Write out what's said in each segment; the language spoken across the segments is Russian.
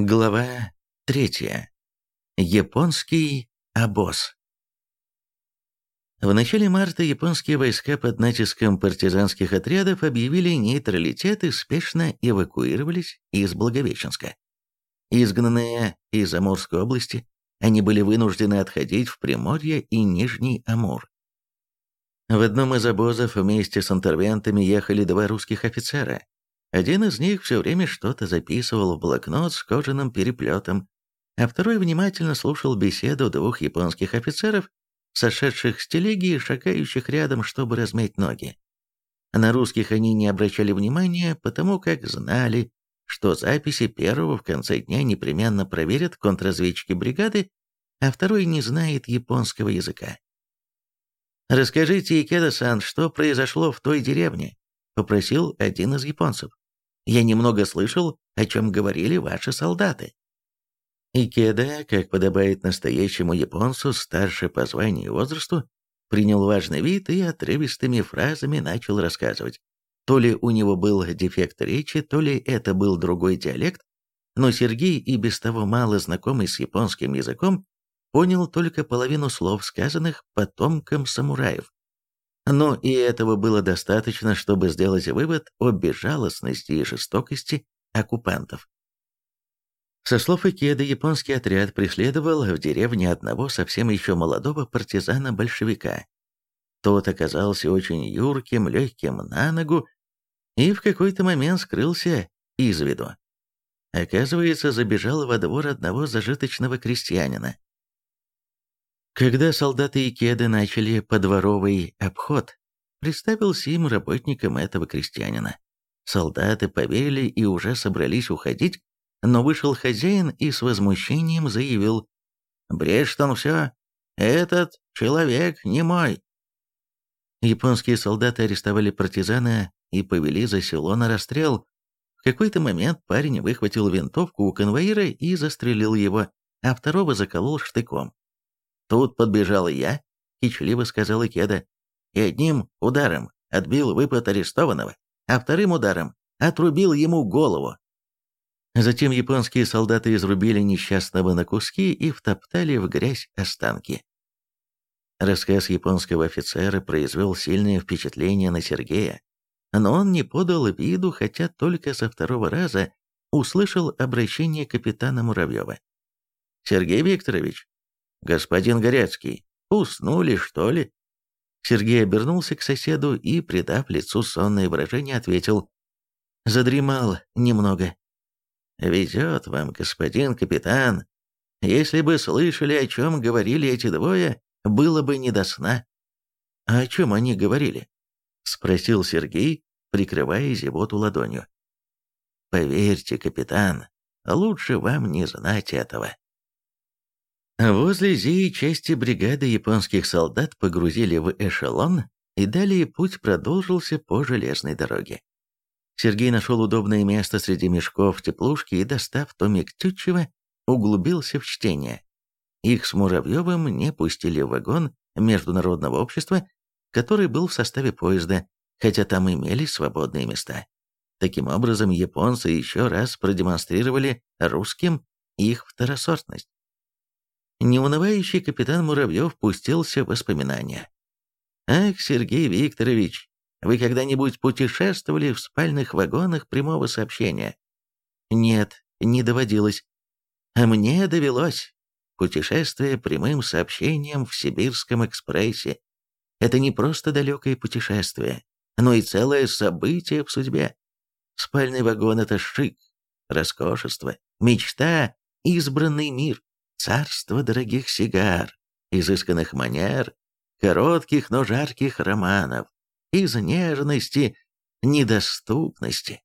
Глава третья. Японский обоз. В начале марта японские войска под натиском партизанских отрядов объявили нейтралитет и спешно эвакуировались из Благовещенска. Изгнанные из Амурской области, они были вынуждены отходить в Приморье и Нижний Амур. В одном из обозов вместе с интервентами ехали два русских офицера, один из них все время что-то записывал в блокнот с кожаным переплетом, а второй внимательно слушал беседу двух японских офицеров, сошедших с телеги и шагающих рядом, чтобы размять ноги. На русских они не обращали внимания, потому как знали, что записи первого в конце дня непременно проверят контрразведчики бригады, а второй не знает японского языка. «Расскажите, Икеда-сан, что произошло в той деревне?» — попросил один из японцев. Я немного слышал, о чем говорили ваши солдаты». Икеда, как подобает настоящему японцу, старше по званию и возрасту, принял важный вид и отрывистыми фразами начал рассказывать. То ли у него был дефект речи, то ли это был другой диалект, но Сергей, и без того мало знакомый с японским языком, понял только половину слов, сказанных потомкам самураев. Но и этого было достаточно, чтобы сделать вывод о безжалостности и жестокости оккупантов. Со слов Икеда, японский отряд преследовал в деревне одного совсем еще молодого партизана-большевика. Тот оказался очень юрким, легким на ногу и в какой-то момент скрылся из виду. Оказывается, забежал во двор одного зажиточного крестьянина. Когда солдаты Икеды начали подворовый обход, представился им работником этого крестьянина. Солдаты поверили и уже собрались уходить, но вышел хозяин и с возмущением заявил «Брешет он все, этот человек не мой». Японские солдаты арестовали партизана и повели за село на расстрел. В какой-то момент парень выхватил винтовку у конвоира и застрелил его, а второго заколол штыком. Тут подбежал я, кичливо сказал Икеда, и одним ударом отбил выпад арестованного, а вторым ударом отрубил ему голову. Затем японские солдаты изрубили несчастного на куски и втоптали в грязь останки. Рассказ японского офицера произвел сильное впечатление на Сергея, но он не подал виду, хотя только со второго раза услышал обращение капитана Муравьева. «Сергей Викторович, «Господин Горецкий, уснули, что ли?» Сергей обернулся к соседу и, придав лицу сонное выражение, ответил «Задремал немного». «Везет вам, господин капитан. Если бы слышали, о чем говорили эти двое, было бы не до сна». «А о чем они говорили?» — спросил Сергей, прикрывая зевоту ладонью. «Поверьте, капитан, лучше вам не знать этого». Возле Зии части бригады японских солдат погрузили в эшелон, и далее путь продолжился по железной дороге. Сергей нашел удобное место среди мешков теплушки и, достав томик Тютчева, углубился в чтение. Их с Муравьевым не пустили в вагон международного общества, который был в составе поезда, хотя там имелись свободные места. Таким образом, японцы еще раз продемонстрировали русским их второсортность. Неунывающий капитан Муравьев пустился в воспоминания. «Ах, Сергей Викторович, вы когда-нибудь путешествовали в спальных вагонах прямого сообщения?» «Нет, не доводилось. А мне довелось. Путешествие прямым сообщением в Сибирском экспрессе. Это не просто далекое путешествие, но и целое событие в судьбе. Спальный вагон — это шик, роскошество, мечта, избранный мир царство дорогих сигар, изысканных манер, коротких, но жарких романов, из нежности, недоступности.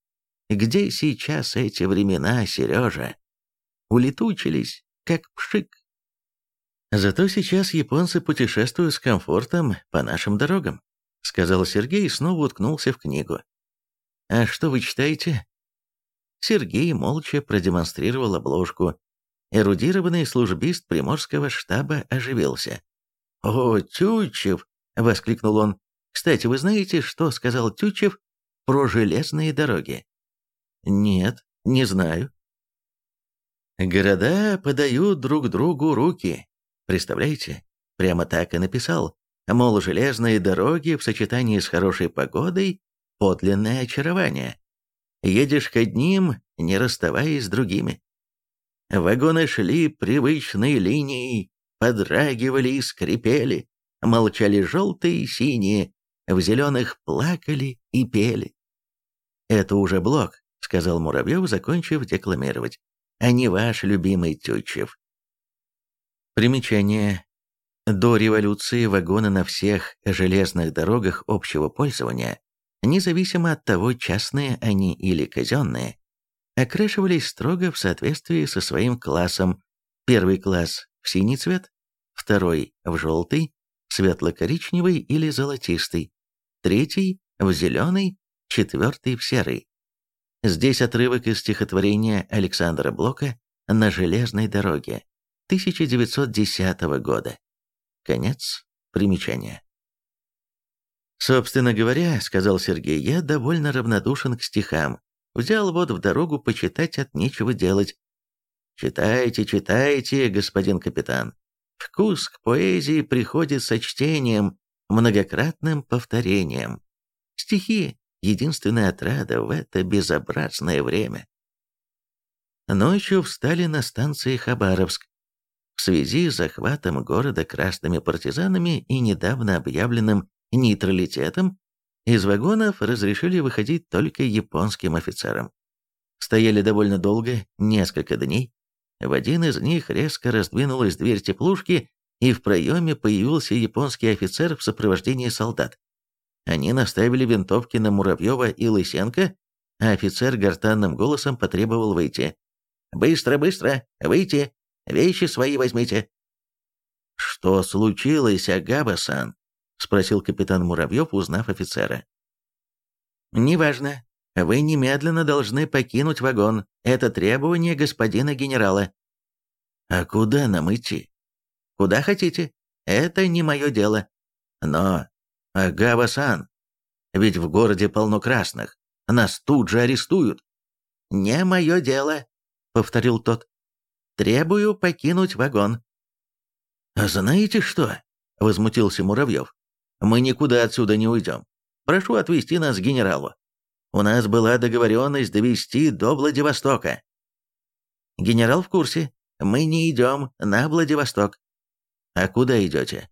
Где сейчас эти времена, Сережа? Улетучились, как пшик. Зато сейчас японцы путешествуют с комфортом по нашим дорогам, сказал Сергей и снова уткнулся в книгу. А что вы читаете? Сергей молча продемонстрировал обложку Эрудированный службист приморского штаба оживился. «О, Тютчев!» — воскликнул он. «Кстати, вы знаете, что сказал Тютчев про железные дороги?» «Нет, не знаю». Города подают друг другу руки. Представляете? Прямо так и написал. Мол, железные дороги в сочетании с хорошей погодой – подлинное очарование. Едешь к одним, не расставаясь с другими. Вагоны шли привычной линией, подрагивали и скрипели, молчали желтые и синие, в зеленых плакали и пели. «Это уже блок», — сказал Муравьев, закончив декламировать, «а не ваш любимый Тютчев». Примечание. До революции вагоны на всех железных дорогах общего пользования, независимо от того, частные они или казенные, окрашивались строго в соответствии со своим классом. Первый класс в синий цвет, второй в желтый, светло-коричневый или золотистый, третий в зеленый, четвертый в серый. Здесь отрывок из стихотворения Александра Блока «На железной дороге» 1910 года. Конец примечания. «Собственно говоря, — сказал Сергей, — я довольно равнодушен к стихам. Взял вот в дорогу почитать от нечего делать. Читайте, читайте, господин капитан. Вкус к поэзии приходит со чтением, многократным повторением. Стихи — единственная отрада в это безобразное время. Ночью встали на станции Хабаровск. В связи с захватом города красными партизанами и недавно объявленным нейтралитетом, из вагонов разрешили выходить только японским офицерам. Стояли довольно долго, несколько дней, в один из них резко раздвинулась дверь теплушки, и в проеме появился японский офицер в сопровождении солдат. Они наставили винтовки на Муравьева и Лысенко, а офицер гортанным голосом потребовал выйти. «Быстро, быстро! Выйти! Вещи свои возьмите!» «Что случилось, Агава-сан?» — спросил капитан Муравьев, узнав офицера. «Неважно. Вы немедленно должны покинуть вагон. Это требование господина генерала. А куда нам идти? Куда хотите. Это не мое дело. Но, Агава-сан, ведь в городе полно красных. Нас тут же арестуют. Не мое дело, повторил тот. Требую покинуть вагон. А знаете что? Возмутился Муравьев. Мы никуда отсюда не уйдем. Прошу отвезти нас к генералу. У нас была договоренность довести до Владивостока. Генерал в курсе. Мы не идем на Владивосток. А куда идете?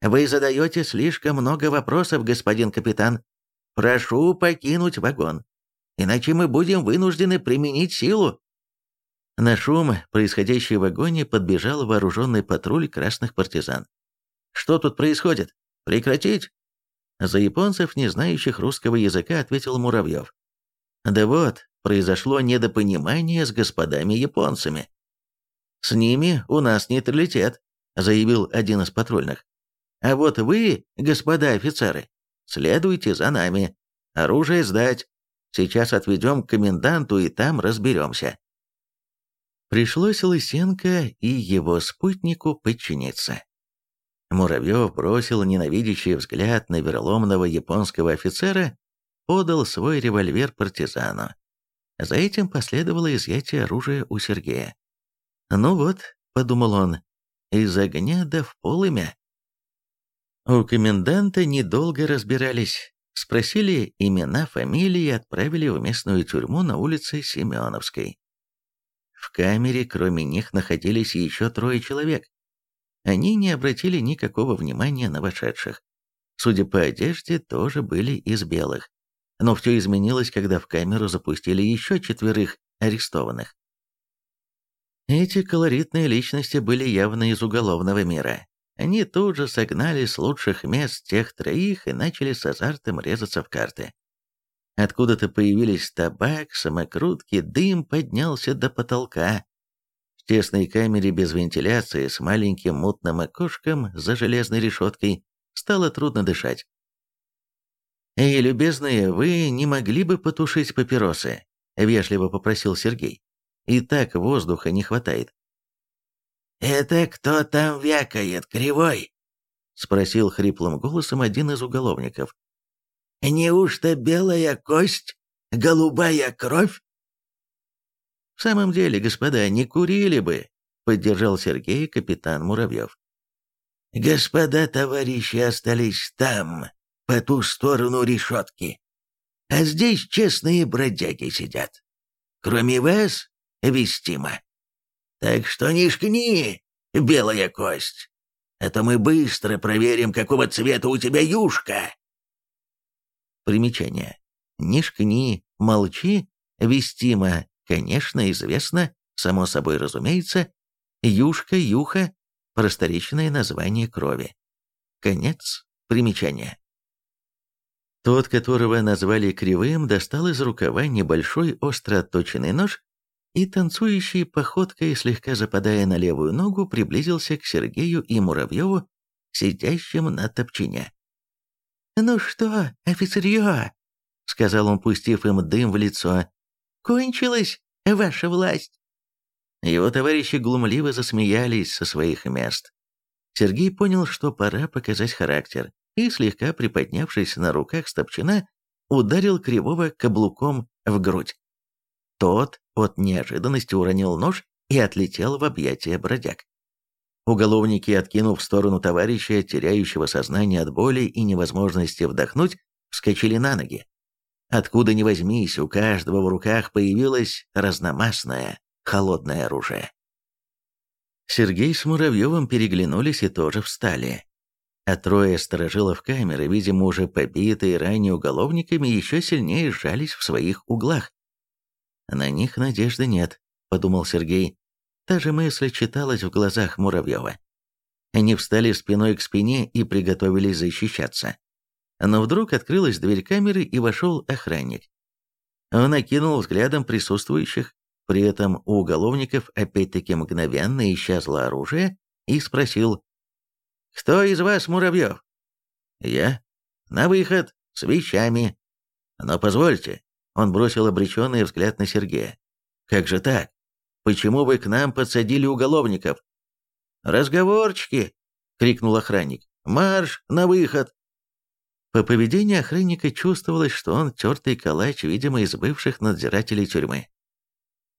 Вы задаете слишком много вопросов, господин капитан. Прошу покинуть вагон. Иначе мы будем вынуждены применить силу. На шум, происходящий в вагоне, подбежал вооруженный патруль красных партизан. «Что тут происходит? Прекратить!» За японцев, не знающих русского языка, ответил Муравьев. Да вот, произошло недопонимание с господами японцами. «С ними у нас нейтралитет», — заявил один из патрульных. «А вот вы, господа офицеры, следуйте за нами. Оружие сдать. Сейчас отведем к коменданту и там разберемся». Пришлось Лысенко и его спутнику подчиниться. Муравьев бросил ненавидящий взгляд на вероломного японского офицера, подал свой револьвер партизану. За этим последовало изъятие оружия у Сергея. «Ну вот», — подумал он, — «из огня да в полымя». У коменданта недолго разбирались. Спросили имена, фамилии и отправили в местную тюрьму на улице Семеновской. В камере, кроме них, находились еще трое человек. Они не обратили никакого внимания на вошедших. Судя по одежде, тоже были из белых. Но все изменилось, когда в камеру запустили еще четверых арестованных. Эти колоритные личности были явно из уголовного мира. Они тут же согнали с лучших мест тех троих и начали с азартом резаться в карты. Откуда-то появились табак, самокрутки, дым поднялся до потолка, тесной камере без вентиляции с маленьким мутным окошком за железной решеткой стало трудно дышать. «Эй, любезные, вы не могли бы потушить папиросы?» — вежливо попросил Сергей. «И так воздуха не хватает». «Это кто там вякает, кривой?» — спросил хриплым голосом один из уголовников. — «Неужто белая кость, голубая кровь?» В самом деле, господа, не курили бы, поддержал Сергей капитан Муравьев. Господа товарищи остались там, по ту сторону решетки. А здесь честные бродяги сидят. Кроме вас, вестимо. Так что не шкни, белая кость, а то мы быстро проверим, какого цвета у тебя юшка. Примечание. Не шкни, молчи, вестимо, конечно, известно, само собой разумеется, юшка, юха, просторечное название крови. Конец примечания. Тот, которого назвали Кривым, достал из рукава небольшой остро отточенный нож и, танцующей походкой, слегка западая на левую ногу, приблизился к Сергею и Муравьеву, сидящим на топчине. «Ну что, офицерье?» — сказал он, пустив им дым в лицо. «Кончилась ваша власть!» Его товарищи глумливо засмеялись со своих мест. Сергей понял, что пора показать характер, и, слегка приподнявшись на руках Стопчина, ударил Кривого каблуком в грудь. Тот от неожиданности уронил нож и отлетел в объятия бродяг. Уголовники, откинув в сторону товарища, теряющего сознание от боли и невозможности вдохнуть, вскочили на ноги. Откуда ни возьмись, у каждого в руках появилось разномастное, холодное оружие. Сергей с Муравьевым переглянулись и тоже встали а трое сторожилов камеры, видимо, уже побитые ранее уголовниками, еще сильнее сжались в своих углах. «На них надежды нет», — подумал Сергей. Та же мысль читалась в глазах Муравьева. Они встали спиной к спине и приготовились защищаться. Но вдруг открылась дверь камеры и вошел охранник. Он окинул взглядом присутствующих, при этом у уголовников опять-таки мгновенно исчезло оружие, и спросил, «Кто из вас Муравьев?» «Я. На выход, с вещами». «Но позвольте», — он бросил обреченный взгляд на Сергея. «Как же так? Почему вы к нам подсадили уголовников?» «Разговорчики!» — крикнул охранник. «Марш на выход!» По поведению охранника чувствовалось, что он тертый калач, видимо, из бывших надзирателей тюрьмы.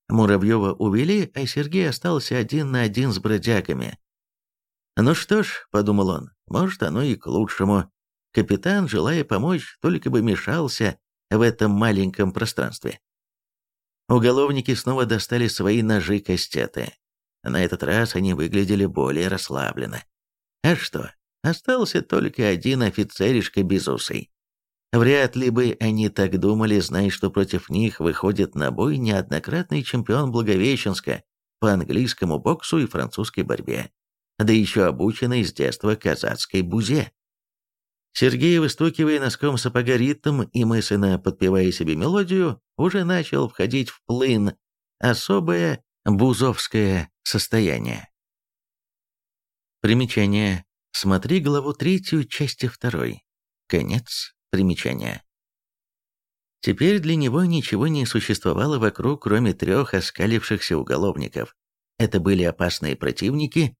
Муравьева увели, а Сергей остался один на один с бродягами, «Ну что ж», — подумал он, — «может, оно и к лучшему. Капитан, желая помочь, только бы мешался в этом маленьком пространстве». Уголовники снова достали свои ножи-кастеты. На этот раз они выглядели более расслабленно. А что, остался только один офицеришка безусый. Вряд ли бы они так думали, зная, что против них выходит на бой неоднократный чемпион Благовещенска по английскому боксу и французской борьбе да еще обученный с детства казацкой бузе. Сергей, выстукивая носком сапога ритм и мысленно подпевая себе мелодию, уже начал входить в плын, особое бузовское состояние. Примечание. Смотри главу третью, части второй. Конец примечания. Теперь для него ничего не существовало вокруг, кроме трех оскалившихся уголовников. Это были опасные противники,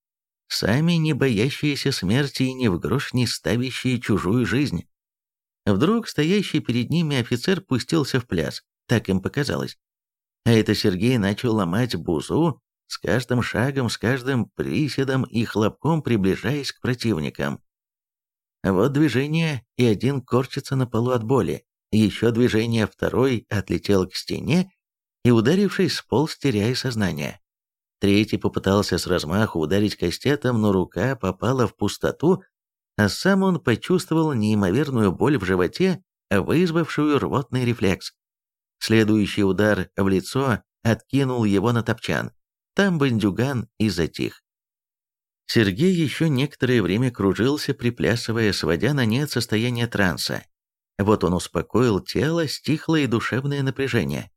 сами не боящиеся смерти и ни в грош не ставящие чужую жизнь. Вдруг стоящий перед ними офицер пустился в пляс, так им показалось. А это Сергей начал ломать бузу, с каждым шагом, с каждым приседом и хлопком приближаясь к противникам. Вот движение, и один корчится на полу от боли, еще движение, второй отлетел к стене и, ударившись, сполз, теряя сознание. Третий попытался с размаху ударить кастетом, но рука попала в пустоту, а сам он почувствовал неимоверную боль в животе, вызвавшую рвотный рефлекс. Следующий удар в лицо откинул его на топчан. Там бандюган и затих. Сергей еще некоторое время кружился, приплясывая, сводя на нет состояние транса. Вот он успокоил тело, стихло и душевное напряжение.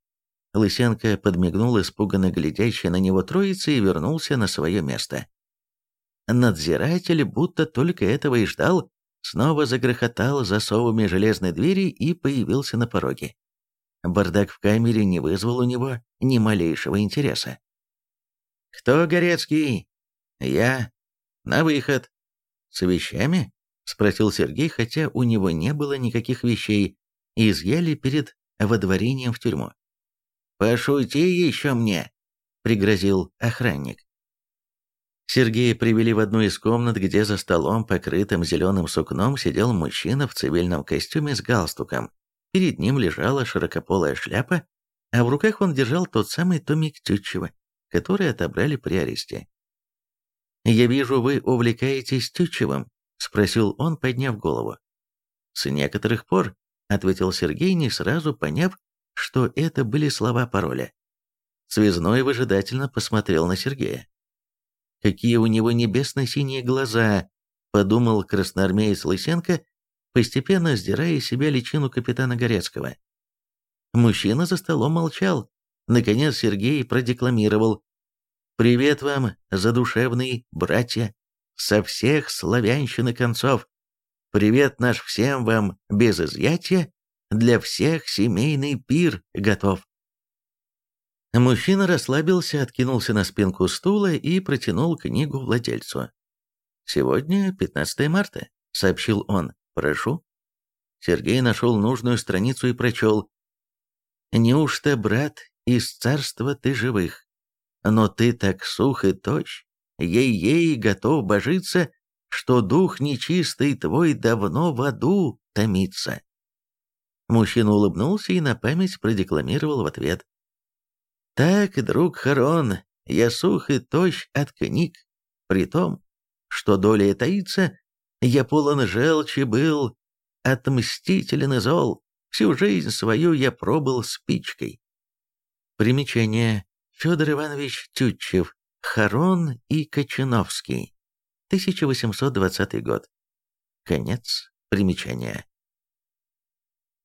Лысенко подмигнул испуганно глядящий на него троице и вернулся на свое место. Надзиратель, будто только этого и ждал, снова загрохотал засовами железной двери и появился на пороге. Бардак в камере не вызвал у него ни малейшего интереса. «Кто Горецкий?» «Я. На выход». «С вещами?» — спросил Сергей, хотя у него не было никаких вещей, и изъяли перед водворением в тюрьму. Пошути еще мне!» — пригрозил охранник. Сергея привели в одну из комнат, где за столом, покрытым зеленым сукном, сидел мужчина в цивильном костюме с галстуком. Перед ним лежала широкополая шляпа, а в руках он держал тот самый томик Тютчева, который отобрали при аресте. «Я вижу, вы увлекаетесь Тютчевым», — спросил он, подняв голову. «С некоторых пор», — ответил Сергей, не сразу поняв, что это были слова пароля. Связной выжидательно посмотрел на Сергея. «Какие у него небесно-синие глаза!» — подумал красноармеец Лысенко, постепенно сдирая из себя личину капитана Горецкого. Мужчина за столом молчал. Наконец Сергей продекламировал «Привет вам, задушевные братья, со всех славянщины концов! Привет наш всем вам без изъятия, для всех семейный пир готов!» Мужчина расслабился, откинулся на спинку стула и протянул книгу владельцу. «Сегодня 15 марта», — сообщил он. «Прошу». Сергей нашел нужную страницу и прочел. Неужто, брат, из царства ты живых? Но ты так сух и тощ, ей-ей готов божиться, что дух нечистый твой давно в аду томится. Мужчина улыбнулся и на память продекламировал в ответ. «Так, друг Харон, я сух и тощ от книг, при том, что доля таится, я полон желчи был, отмстителен и зол, Всю жизнь свою я пробыл спичкой. Примечание. Федор Иванович Тютчев. Харон и Кочановский. 1820 год. Конец примечания.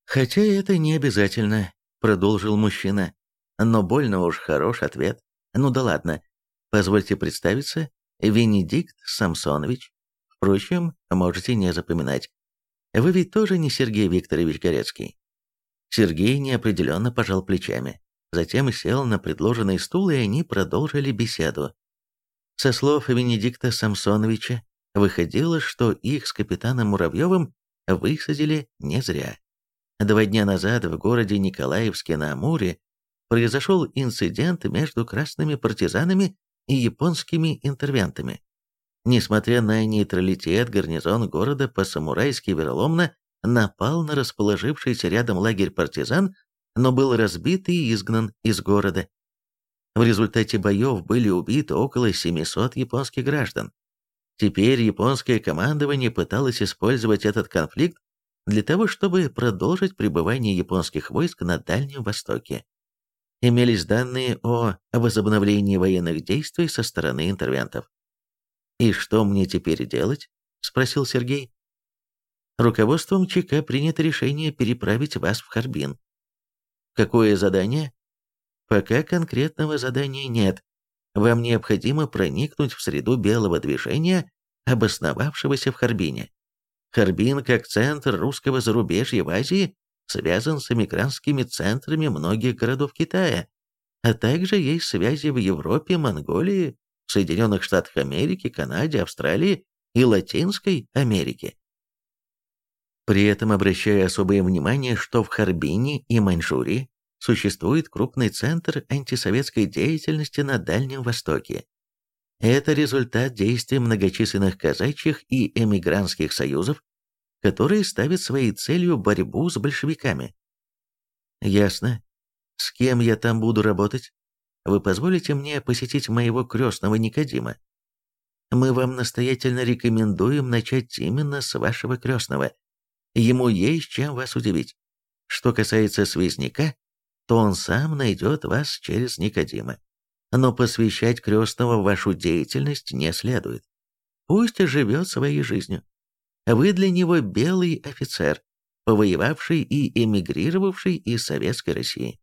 «Хотя это не обязательно», — продолжил мужчина. «Но больно уж хорош ответ. Ну да ладно. Позвольте представиться. Венедикт Самсонович. Впрочем, можете не запоминать. Вы ведь тоже не Сергей Викторович Горецкий?» Сергей неопределенно пожал плечами. Затем сел на предложенный стул, и они продолжили беседу. Со слов Венедикта Самсоновича, выходило, что их с капитаном Муравьевым высадили не зря. Два дня назад в городе Николаевске на Амуре произошел инцидент между красными партизанами и японскими интервентами. Несмотря на нейтралитет, гарнизон города по-самурайски вероломно напал на расположившийся рядом лагерь партизан, но был разбит и изгнан из города. В результате боев были убиты около 700 японских граждан. Теперь японское командование пыталось использовать этот конфликт для того, чтобы продолжить пребывание японских войск на Дальнем Востоке. Имелись данные о возобновлении военных действий со стороны интервентов. «И что мне теперь делать?» – спросил Сергей. «Руководством ЧК принято решение переправить вас в Харбин». «Какое задание?» «Пока конкретного задания нет. Вам необходимо проникнуть в среду белого движения, обосновавшегося в Харбине. Харбин, как центр русского зарубежья в Азии, связан с эмигрантскими центрами многих городов Китая, а также есть связи в Европе, Монголии, Соединенных Штатах Америки, Канаде, Австралии и Латинской Америке. При этом обращаю особое внимание, что в Харбине и Маньчжурии существует крупный центр антисоветской деятельности на Дальнем Востоке. Это результат действий многочисленных казачьих и эмигрантских союзов, которые ставят своей целью борьбу с большевиками. Ясно. С кем я там буду работать? вы позволите мне посетить моего крестного Никодима? Мы вам настоятельно рекомендуем начать именно с вашего крестного. Ему есть чем вас удивить. Что касается связняка, то он сам найдет вас через Никодима. Но посвящать крестного вашу деятельность не следует. Пусть живет своей жизнью. Вы для него белый офицер, повоевавший и эмигрировавший из Советской России.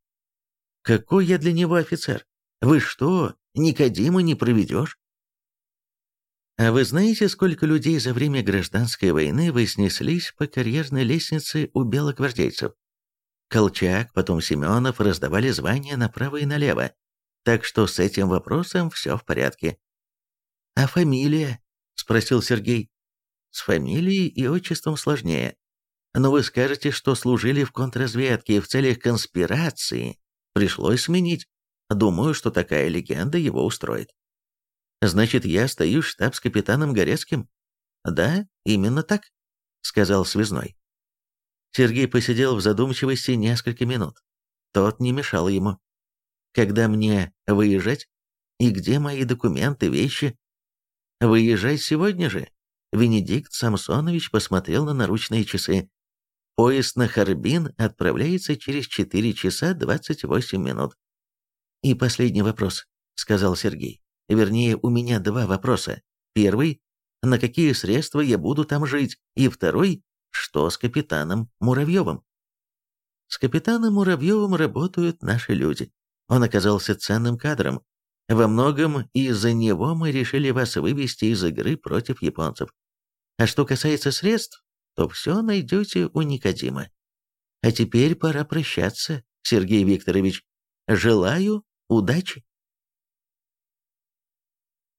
Какой я для него офицер? Вы что, Никодима не проведешь? А вы знаете, сколько людей за время гражданской войны вознеслись по карьерной лестнице у белогвардейцев? Колчак, потом Семенов раздавали звания направо и налево, так что с этим вопросом все в порядке. «А фамилия?» – спросил Сергей. «С фамилией и отчеством сложнее. Но вы скажете, что служили в контрразведке в целях конспирации Пришлось сменить. Думаю, что такая легенда его устроит. Значит, я остаюсь штабс-капитаном Горецким? Да, именно так, сказал связной. Сергей посидел в задумчивости несколько минут. Тот не мешал ему. Когда мне выезжать? И где мои документы, вещи? Выезжать сегодня же? Венедикт Самсонович посмотрел на наручные часы. Поезд на Харбин отправляется через 4 часа 28 минут. «И последний вопрос», — сказал Сергей. «Вернее, у меня два вопроса. Первый — на какие средства я буду там жить? И второй — что с капитаном Муравьевым?» «С капитаном Муравьевым работают наши люди. Он оказался ценным кадром. Во многом из-за него мы решили вас вывести из игры против японцев. А что касается средств, то все найдете у Никодима. А теперь пора прощаться, Сергей Викторович. Желаю удачи.